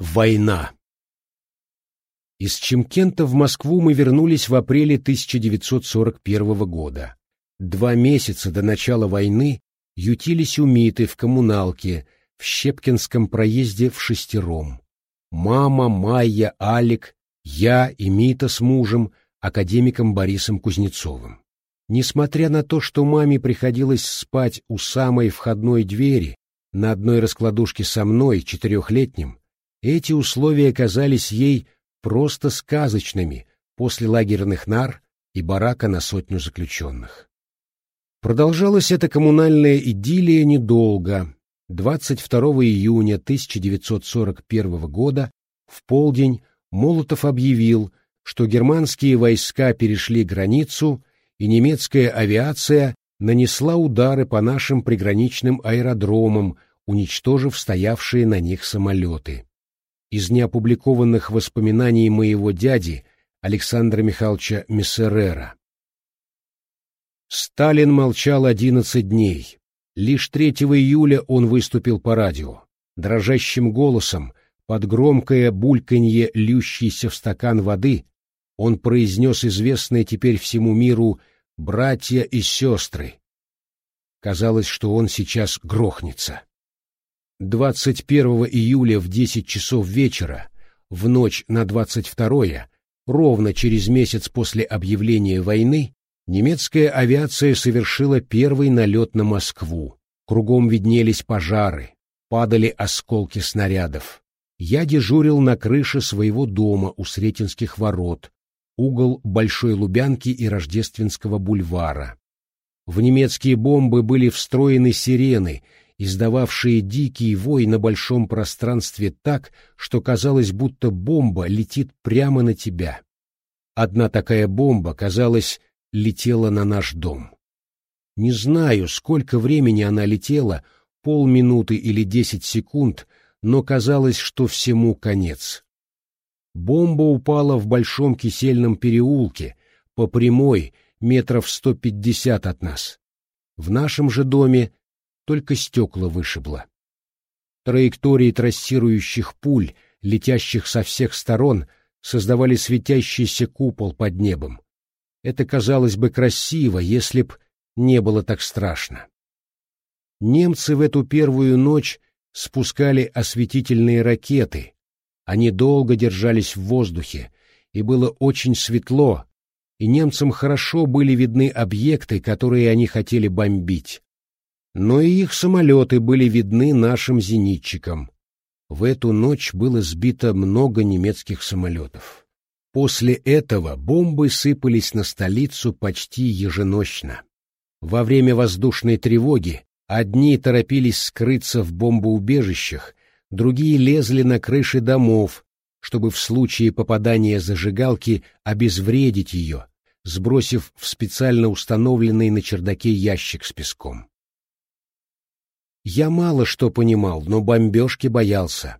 Война. Из Чемкента в Москву мы вернулись в апреле 1941 года. Два месяца до начала войны ютились у Миты в коммуналке в Щепкинском проезде в шестером. Мама, Майя, Алик, я и Мита с мужем, академиком Борисом Кузнецовым. Несмотря на то, что маме приходилось спать у самой входной двери, на одной раскладушке со мной, четырехлетним, эти условия казались ей просто сказочными после лагерных нар и барака на сотню заключенных. Продолжалась эта коммунальная идиллия недолго. 22 июня 1941 года в полдень Молотов объявил, что германские войска перешли границу, и немецкая авиация нанесла удары по нашим приграничным аэродромам, уничтожив стоявшие на них самолеты из неопубликованных воспоминаний моего дяди Александра Михайловича Мессерера. Сталин молчал одиннадцать дней. Лишь 3 июля он выступил по радио. Дрожащим голосом, под громкое бульканье льющейся в стакан воды, он произнес известное теперь всему миру «братья и сестры». Казалось, что он сейчас грохнется. 21 июля в 10 часов вечера, в ночь на 22 ровно через месяц после объявления войны, немецкая авиация совершила первый налет на Москву. Кругом виднелись пожары, падали осколки снарядов. Я дежурил на крыше своего дома у Сретенских ворот, угол Большой Лубянки и Рождественского бульвара. В немецкие бомбы были встроены сирены — издававшие дикий вой на большом пространстве так, что казалось, будто бомба летит прямо на тебя. Одна такая бомба, казалось, летела на наш дом. Не знаю, сколько времени она летела, полминуты или десять секунд, но казалось, что всему конец. Бомба упала в большом кисельном переулке, по прямой, метров сто пятьдесят от нас. В нашем же доме только стекла вышибло. Траектории трассирующих пуль, летящих со всех сторон, создавали светящийся купол под небом. Это казалось бы красиво, если б не было так страшно. Немцы в эту первую ночь спускали осветительные ракеты. Они долго держались в воздухе, и было очень светло, и немцам хорошо были видны объекты, которые они хотели бомбить но и их самолеты были видны нашим зенитчикам. В эту ночь было сбито много немецких самолетов. После этого бомбы сыпались на столицу почти еженочно. Во время воздушной тревоги одни торопились скрыться в бомбоубежищах, другие лезли на крыши домов, чтобы в случае попадания зажигалки обезвредить ее, сбросив в специально установленный на чердаке ящик с песком. Я мало что понимал, но бомбежки боялся.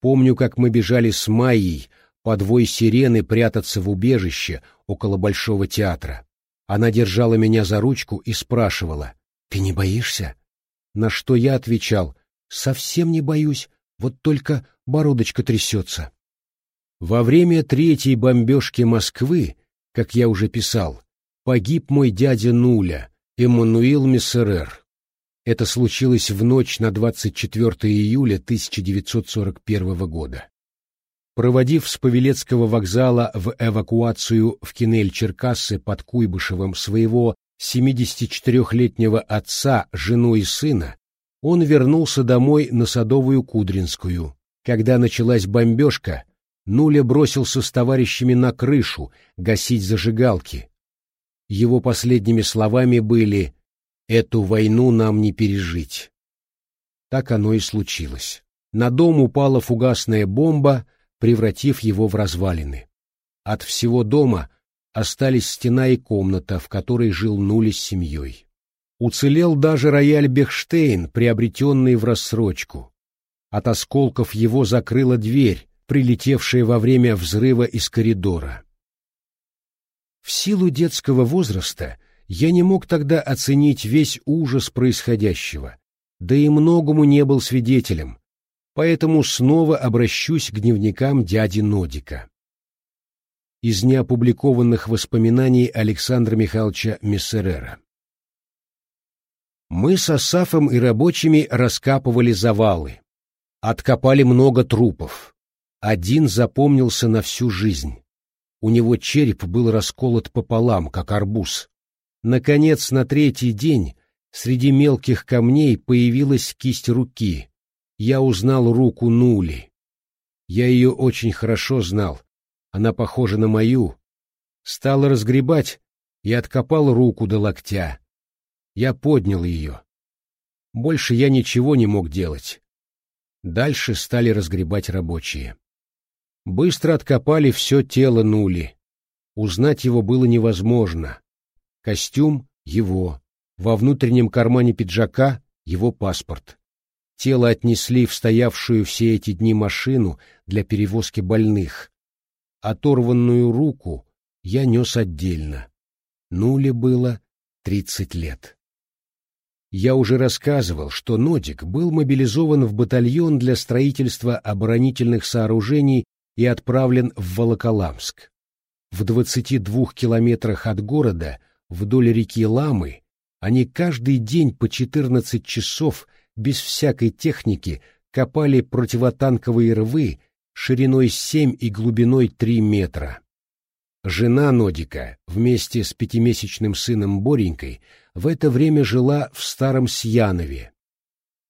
Помню, как мы бежали с Майей под вой сирены прятаться в убежище около Большого театра. Она держала меня за ручку и спрашивала, «Ты не боишься?» На что я отвечал, «Совсем не боюсь, вот только бородочка трясется». Во время третьей бомбежки Москвы, как я уже писал, погиб мой дядя Нуля, Эммануил Мессерер. Это случилось в ночь на 24 июля 1941 года. Проводив с Павелецкого вокзала в эвакуацию в Кинель-Черкассы под Куйбышевым своего 74-летнего отца, жену и сына, он вернулся домой на Садовую Кудринскую. Когда началась бомбежка, Нуля бросился с товарищами на крышу гасить зажигалки. Его последними словами были Эту войну нам не пережить. Так оно и случилось. На дом упала фугасная бомба, превратив его в развалины. От всего дома остались стена и комната, в которой жил Нули с семьей. Уцелел даже рояль Бехштейн, приобретенный в рассрочку. От осколков его закрыла дверь, прилетевшая во время взрыва из коридора. В силу детского возраста я не мог тогда оценить весь ужас происходящего, да и многому не был свидетелем, поэтому снова обращусь к дневникам дяди Нодика. Из неопубликованных воспоминаний Александра Михайловича Мессерера. Мы с Асафом и рабочими раскапывали завалы. Откопали много трупов. Один запомнился на всю жизнь. У него череп был расколот пополам, как арбуз. Наконец, на третий день среди мелких камней появилась кисть руки. Я узнал руку Нули. Я ее очень хорошо знал. Она похожа на мою. Стал разгребать и откопал руку до локтя. Я поднял ее. Больше я ничего не мог делать. Дальше стали разгребать рабочие. Быстро откопали все тело Нули. Узнать его было невозможно. Костюм — его. Во внутреннем кармане пиджака — его паспорт. Тело отнесли в стоявшую все эти дни машину для перевозки больных. Оторванную руку я нес отдельно. Нуле было тридцать лет. Я уже рассказывал, что Нодик был мобилизован в батальон для строительства оборонительных сооружений и отправлен в Волоколамск. В 22 километрах от города, вдоль реки Ламы, они каждый день по 14 часов без всякой техники копали противотанковые рвы шириной 7 и глубиной 3 метра. Жена Нодика вместе с пятимесячным сыном Боренькой в это время жила в Старом Сьянове.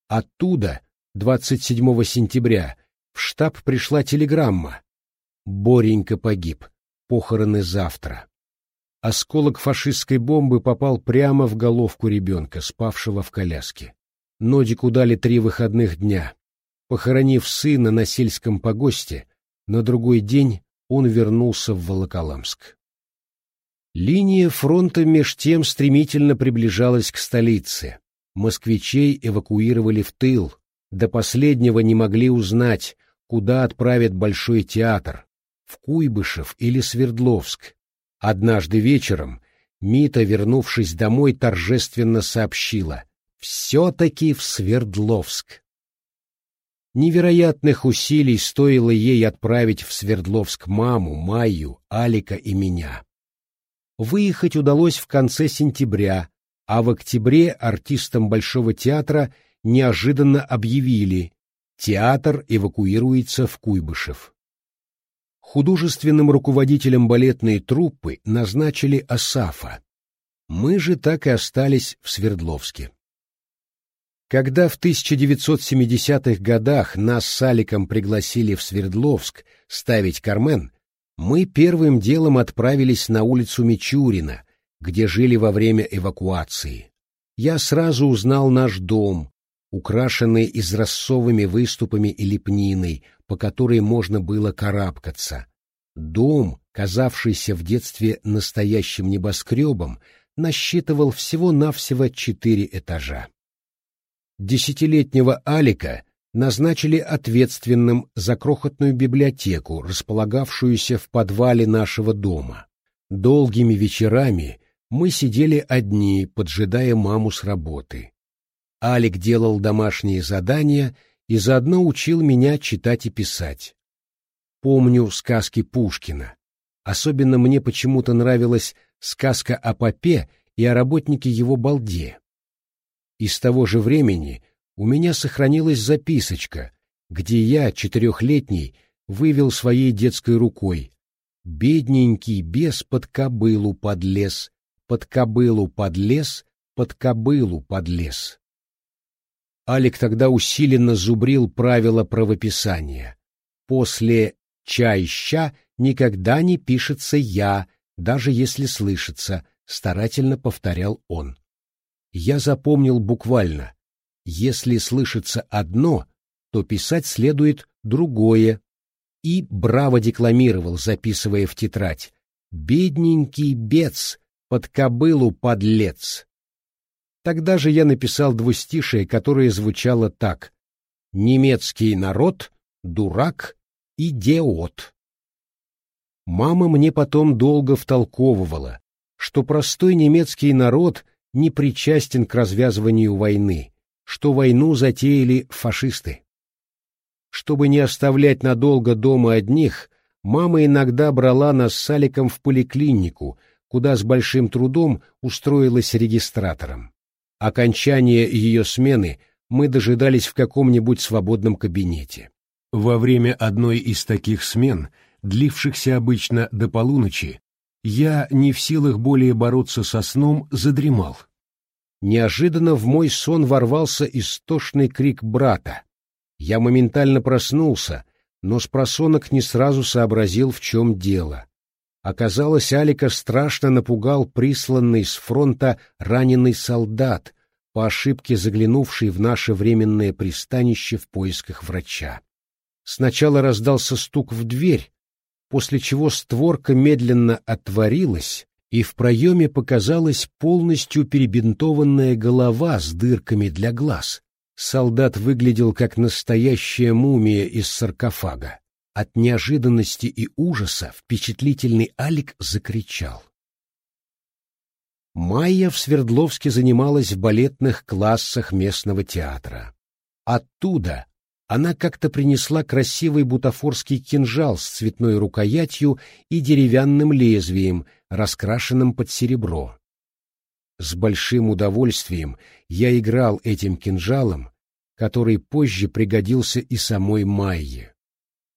Оттуда, 27 сентября, в штаб пришла телеграмма. Боренька погиб. Похороны завтра. Осколок фашистской бомбы попал прямо в головку ребенка, спавшего в коляске. Нодику дали три выходных дня. Похоронив сына на сельском погосте, на другой день он вернулся в Волоколамск. Линия фронта меж тем стремительно приближалась к столице. Москвичей эвакуировали в тыл, до последнего не могли узнать, куда отправят Большой театр, в Куйбышев или Свердловск. Однажды вечером Мита, вернувшись домой, торжественно сообщила «Все-таки в Свердловск». Невероятных усилий стоило ей отправить в Свердловск маму, Майю, Алика и меня. Выехать удалось в конце сентября, а в октябре артистам Большого театра неожиданно объявили «Театр эвакуируется в Куйбышев». Художественным руководителем балетной труппы назначили Асафа. Мы же так и остались в Свердловске. Когда в 1970-х годах нас с Аликом пригласили в Свердловск ставить «Кармен», мы первым делом отправились на улицу Мичурина, где жили во время эвакуации. Я сразу узнал наш дом, украшенный изразцовыми выступами и лепниной, по которой можно было карабкаться. Дом, казавшийся в детстве настоящим небоскребом, насчитывал всего-навсего четыре этажа. Десятилетнего Алика назначили ответственным за крохотную библиотеку, располагавшуюся в подвале нашего дома. Долгими вечерами мы сидели одни, поджидая маму с работы. Алик делал домашние задания и заодно учил меня читать и писать. Помню сказки Пушкина. Особенно мне почему-то нравилась сказка о попе и о работнике его балде. Из того же времени у меня сохранилась записочка, где я, четырехлетний, вывел своей детской рукой «Бедненький бес под кобылу подлез, под кобылу подлез, под кобылу подлез». Алик тогда усиленно зубрил правила правописания. После «чай-ща» никогда не пишется «я», даже если слышится, старательно повторял он. Я запомнил буквально если слышится одно, то писать следует другое. И браво декламировал, записывая в тетрадь. «Бедненький бец, под кобылу подлец». Тогда же я написал двустишие, которое звучало так. «Немецкий народ, дурак, идиот». Мама мне потом долго втолковывала, что простой немецкий народ не причастен к развязыванию войны, что войну затеяли фашисты. Чтобы не оставлять надолго дома одних, мама иногда брала нас с Аликом в поликлинику, куда с большим трудом устроилась регистратором. Окончание ее смены мы дожидались в каком-нибудь свободном кабинете. Во время одной из таких смен, длившихся обычно до полуночи, я, не в силах более бороться со сном, задремал. Неожиданно в мой сон ворвался истошный крик брата. Я моментально проснулся, но с просонок не сразу сообразил, в чем дело. Оказалось, Алика страшно напугал присланный с фронта раненый солдат, по ошибке заглянувший в наше временное пристанище в поисках врача. Сначала раздался стук в дверь, после чего створка медленно отворилась, и в проеме показалась полностью перебинтованная голова с дырками для глаз. Солдат выглядел как настоящая мумия из саркофага. От неожиданности и ужаса впечатлительный Алик закричал. Майя в Свердловске занималась в балетных классах местного театра. Оттуда она как-то принесла красивый бутафорский кинжал с цветной рукоятью и деревянным лезвием, раскрашенным под серебро. С большим удовольствием я играл этим кинжалом, который позже пригодился и самой Майе.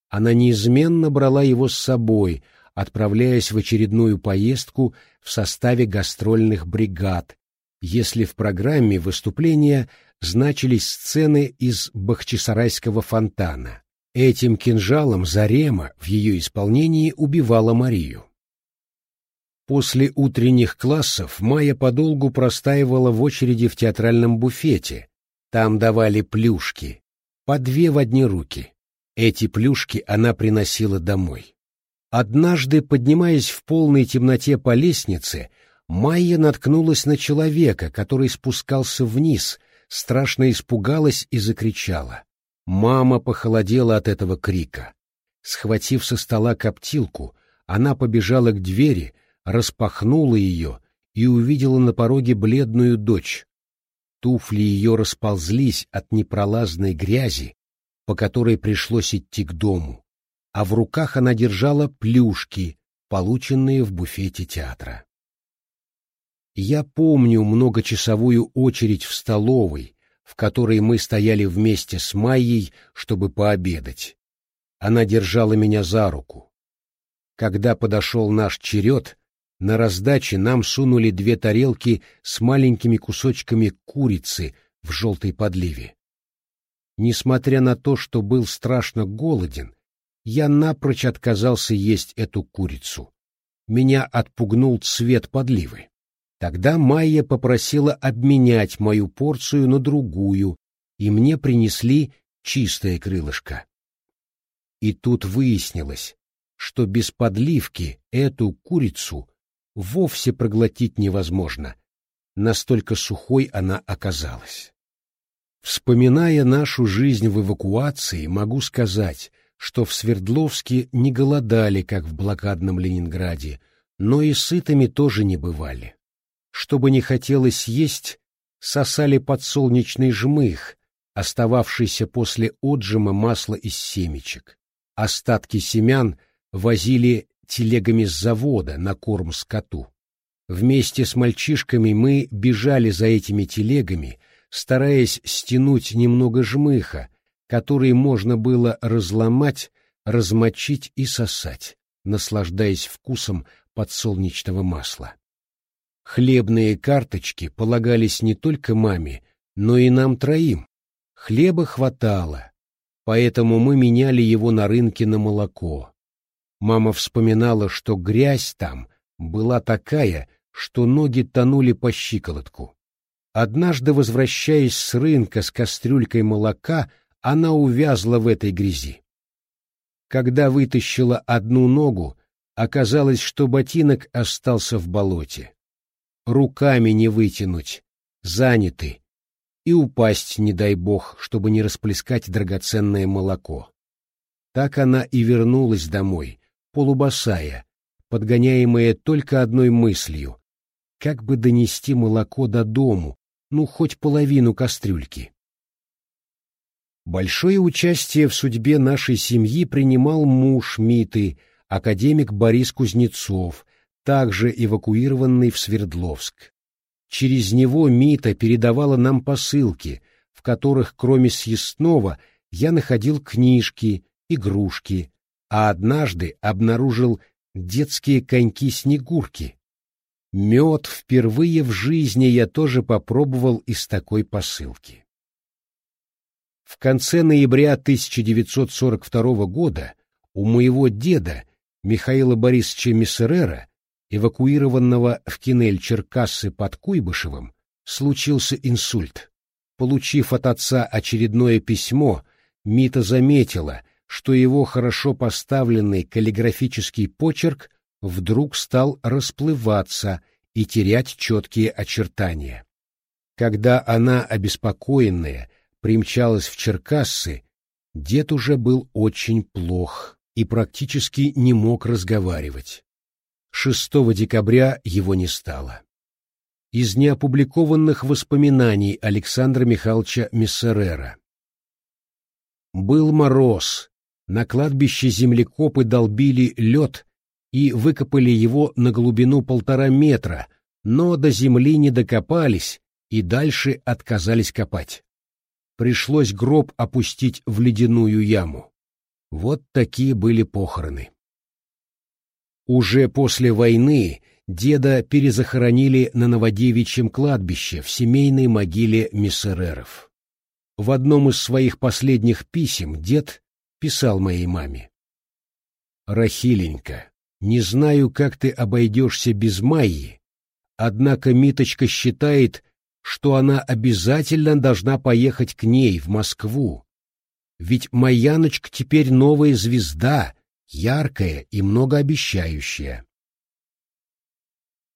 Она неизменно брала его с собой, отправляясь в очередную поездку в составе гастрольных бригад, если в программе выступления значились сцены из Бахчисарайского фонтана. Этим кинжалом Зарема в ее исполнении убивала Марию. После утренних классов Майя подолгу простаивала в очереди в театральном буфете. Там давали плюшки, по две в одни руки. Эти плюшки она приносила домой. Однажды, поднимаясь в полной темноте по лестнице, Майя наткнулась на человека, который спускался вниз, страшно испугалась и закричала. Мама похолодела от этого крика. Схватив со стола коптилку, она побежала к двери, распахнула ее и увидела на пороге бледную дочь. Туфли ее расползлись от непролазной грязи, по которой пришлось идти к дому, а в руках она держала плюшки, полученные в буфете театра. Я помню многочасовую очередь в столовой, в которой мы стояли вместе с Майей, чтобы пообедать. Она держала меня за руку. Когда подошел наш черед, на раздаче нам сунули две тарелки с маленькими кусочками курицы в желтой подливе. Несмотря на то, что был страшно голоден, я напрочь отказался есть эту курицу. Меня отпугнул цвет подливы. Тогда Майя попросила обменять мою порцию на другую, и мне принесли чистое крылышко. И тут выяснилось, что без подливки эту курицу вовсе проглотить невозможно, настолько сухой она оказалась. Вспоминая нашу жизнь в эвакуации, могу сказать, что в Свердловске не голодали, как в блокадном Ленинграде, но и сытыми тоже не бывали. Чтобы не хотелось есть, сосали подсолнечный жмых, остававшийся после отжима масла из семечек. Остатки семян возили телегами с завода на корм скоту. Вместе с мальчишками мы бежали за этими телегами, стараясь стянуть немного жмыха, который можно было разломать, размочить и сосать, наслаждаясь вкусом подсолнечного масла. Хлебные карточки полагались не только маме, но и нам троим. Хлеба хватало, поэтому мы меняли его на рынке на молоко. Мама вспоминала, что грязь там была такая, что ноги тонули по щиколотку. Однажды, возвращаясь с рынка с кастрюлькой молока, она увязла в этой грязи. Когда вытащила одну ногу, оказалось, что ботинок остался в болоте руками не вытянуть, заняты, и упасть, не дай бог, чтобы не расплескать драгоценное молоко. Так она и вернулась домой, полубосая, подгоняемая только одной мыслью — как бы донести молоко до дому, ну, хоть половину кастрюльки. Большое участие в судьбе нашей семьи принимал муж Миты, академик Борис Кузнецов, также эвакуированный в Свердловск. Через него Мита передавала нам посылки, в которых, кроме съестного, я находил книжки, игрушки, а однажды обнаружил детские коньки-снегурки. Мед впервые в жизни я тоже попробовал из такой посылки. В конце ноября 1942 года у моего деда, Михаила Борисовича Миссерера, эвакуированного в Кинель-Черкассы под Куйбышевым, случился инсульт. Получив от отца очередное письмо, Мита заметила, что его хорошо поставленный каллиграфический почерк вдруг стал расплываться и терять четкие очертания. Когда она, обеспокоенная, примчалась в Черкассы, дед уже был очень плох и практически не мог разговаривать. 6 декабря его не стало. Из неопубликованных воспоминаний Александра Михайловича Миссерера. Был мороз, на кладбище землекопы долбили лед и выкопали его на глубину полтора метра, но до земли не докопались и дальше отказались копать. Пришлось гроб опустить в ледяную яму. Вот такие были похороны. Уже после войны деда перезахоронили на Новодевичьем кладбище в семейной могиле Миссереров. В одном из своих последних писем дед писал моей маме. «Рахиленька, не знаю, как ты обойдешься без Майи, однако Миточка считает, что она обязательно должна поехать к ней в Москву. Ведь Майяночка теперь новая звезда, яркая и многообещающая.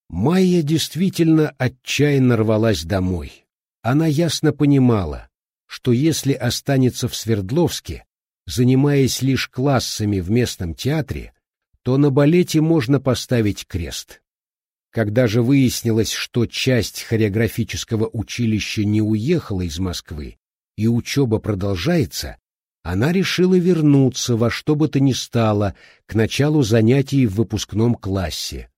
Майя действительно отчаянно рвалась домой. Она ясно понимала, что если останется в Свердловске, занимаясь лишь классами в местном театре, то на балете можно поставить крест. Когда же выяснилось, что часть хореографического училища не уехала из Москвы и учеба продолжается, она решила вернуться во что бы то ни стало к началу занятий в выпускном классе.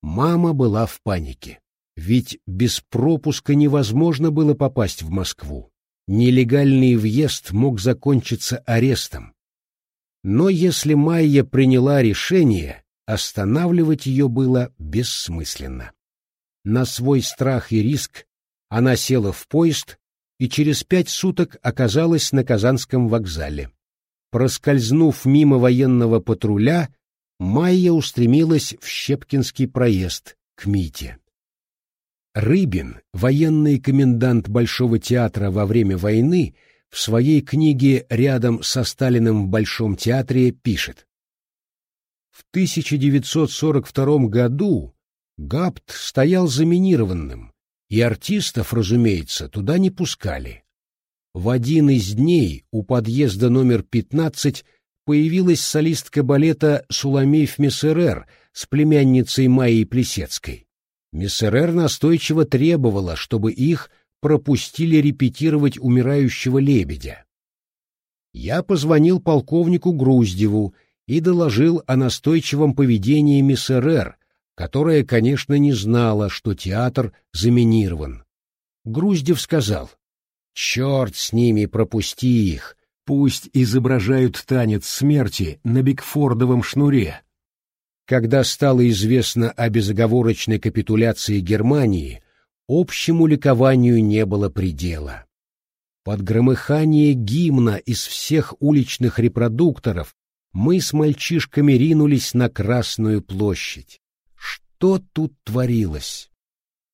Мама была в панике, ведь без пропуска невозможно было попасть в Москву. Нелегальный въезд мог закончиться арестом. Но если Майя приняла решение, останавливать ее было бессмысленно. На свой страх и риск она села в поезд и через пять суток оказалась на Казанском вокзале. Проскользнув мимо военного патруля, Майя устремилась в Щепкинский проезд, к Мите. Рыбин, военный комендант Большого театра во время войны, в своей книге «Рядом со Сталиным в Большом театре» пишет. В 1942 году ГАПТ стоял заминированным, и артистов, разумеется, туда не пускали. В один из дней у подъезда номер 15 появилась солистка балета Суламейф Мессерер с племянницей Майей Плесецкой. Мессерер настойчиво требовала, чтобы их пропустили репетировать «Умирающего лебедя». Я позвонил полковнику Груздеву и доложил о настойчивом поведении Мессерер, которая, конечно, не знала, что театр заминирован. Груздев сказал, «Черт с ними, пропусти их, пусть изображают танец смерти на Бигфордовом шнуре». Когда стало известно о безоговорочной капитуляции Германии, общему ликованию не было предела. Под громыхание гимна из всех уличных репродукторов мы с мальчишками ринулись на Красную площадь что тут творилось?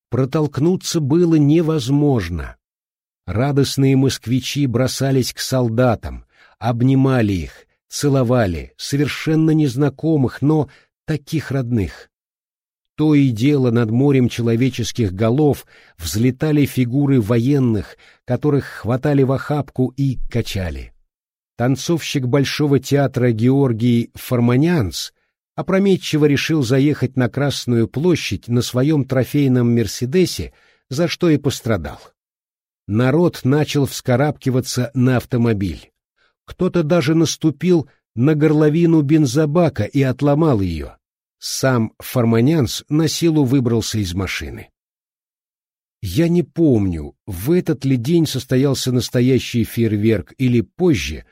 Протолкнуться было невозможно. Радостные москвичи бросались к солдатам, обнимали их, целовали, совершенно незнакомых, но таких родных. То и дело над морем человеческих голов взлетали фигуры военных, которых хватали в охапку и качали. Танцовщик Большого театра Георгий Форманянц опрометчиво решил заехать на Красную площадь на своем трофейном «Мерседесе», за что и пострадал. народ начал вскарабкиваться на автомобиль. Кто-то даже наступил на горловину бензобака и отломал ее. Сам Форманянс на силу выбрался из машины. Я не помню, в этот ли день состоялся настоящий фейерверк или позже,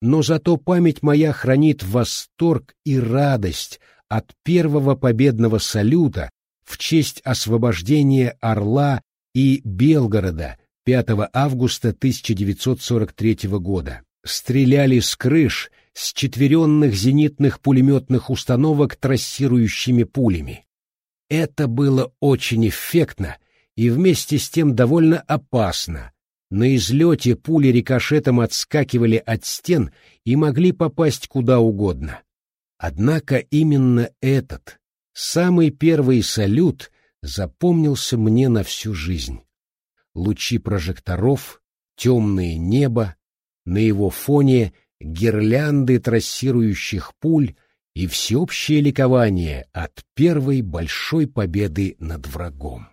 но зато память моя хранит восторг и радость от первого победного салюта в честь освобождения Орла и Белгорода 5 августа 1943 года. Стреляли с крыш с четверенных зенитных пулеметных установок трассирующими пулями. Это было очень эффектно и вместе с тем довольно опасно. На излете пули рикошетом отскакивали от стен и могли попасть куда угодно. Однако именно этот, самый первый салют, запомнился мне на всю жизнь. Лучи прожекторов, темное небо, на его фоне гирлянды трассирующих пуль и всеобщее ликование от первой большой победы над врагом.